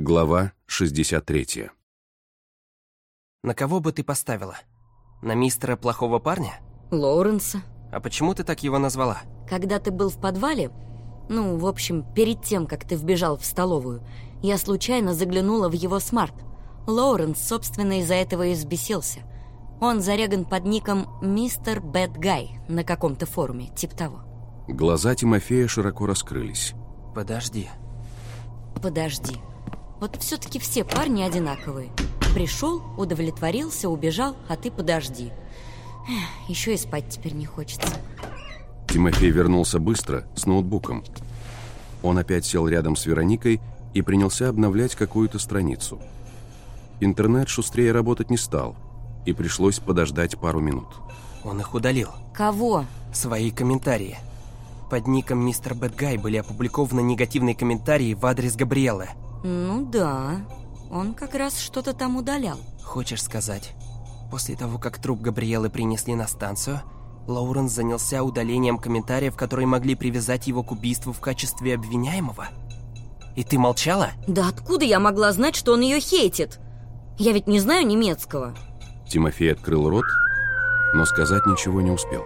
Глава 63. На кого бы ты поставила? На мистера плохого парня? Лоуренса. А почему ты так его назвала? Когда ты был в подвале, ну, в общем, перед тем, как ты вбежал в столовую, я случайно заглянула в его смарт. Лоуренс, собственно, из-за этого и взбесился. Он зареган под ником «Mister Bad Guy» на каком-то форуме, типа того. Глаза Тимофея широко раскрылись. Подожди. Подожди. Вот все-таки все парни одинаковые. Пришел, удовлетворился, убежал, а ты подожди. Эх, Еще и спать теперь не хочется. Тимофей вернулся быстро, с ноутбуком. Он опять сел рядом с Вероникой и принялся обновлять какую-то страницу. Интернет шустрее работать не стал, и пришлось подождать пару минут. Он их удалил. Кого? Свои комментарии. Под ником мистер Бэтгай были опубликованы негативные комментарии в адрес Габриэлы. Ну да, он как раз что-то там удалял. Хочешь сказать, после того, как труп Габриэлы принесли на станцию, Лоуренс занялся удалением комментариев, которые могли привязать его к убийству в качестве обвиняемого? И ты молчала? Да откуда я могла знать, что он ее хейтит? Я ведь не знаю немецкого. Тимофей открыл рот, но сказать ничего не успел.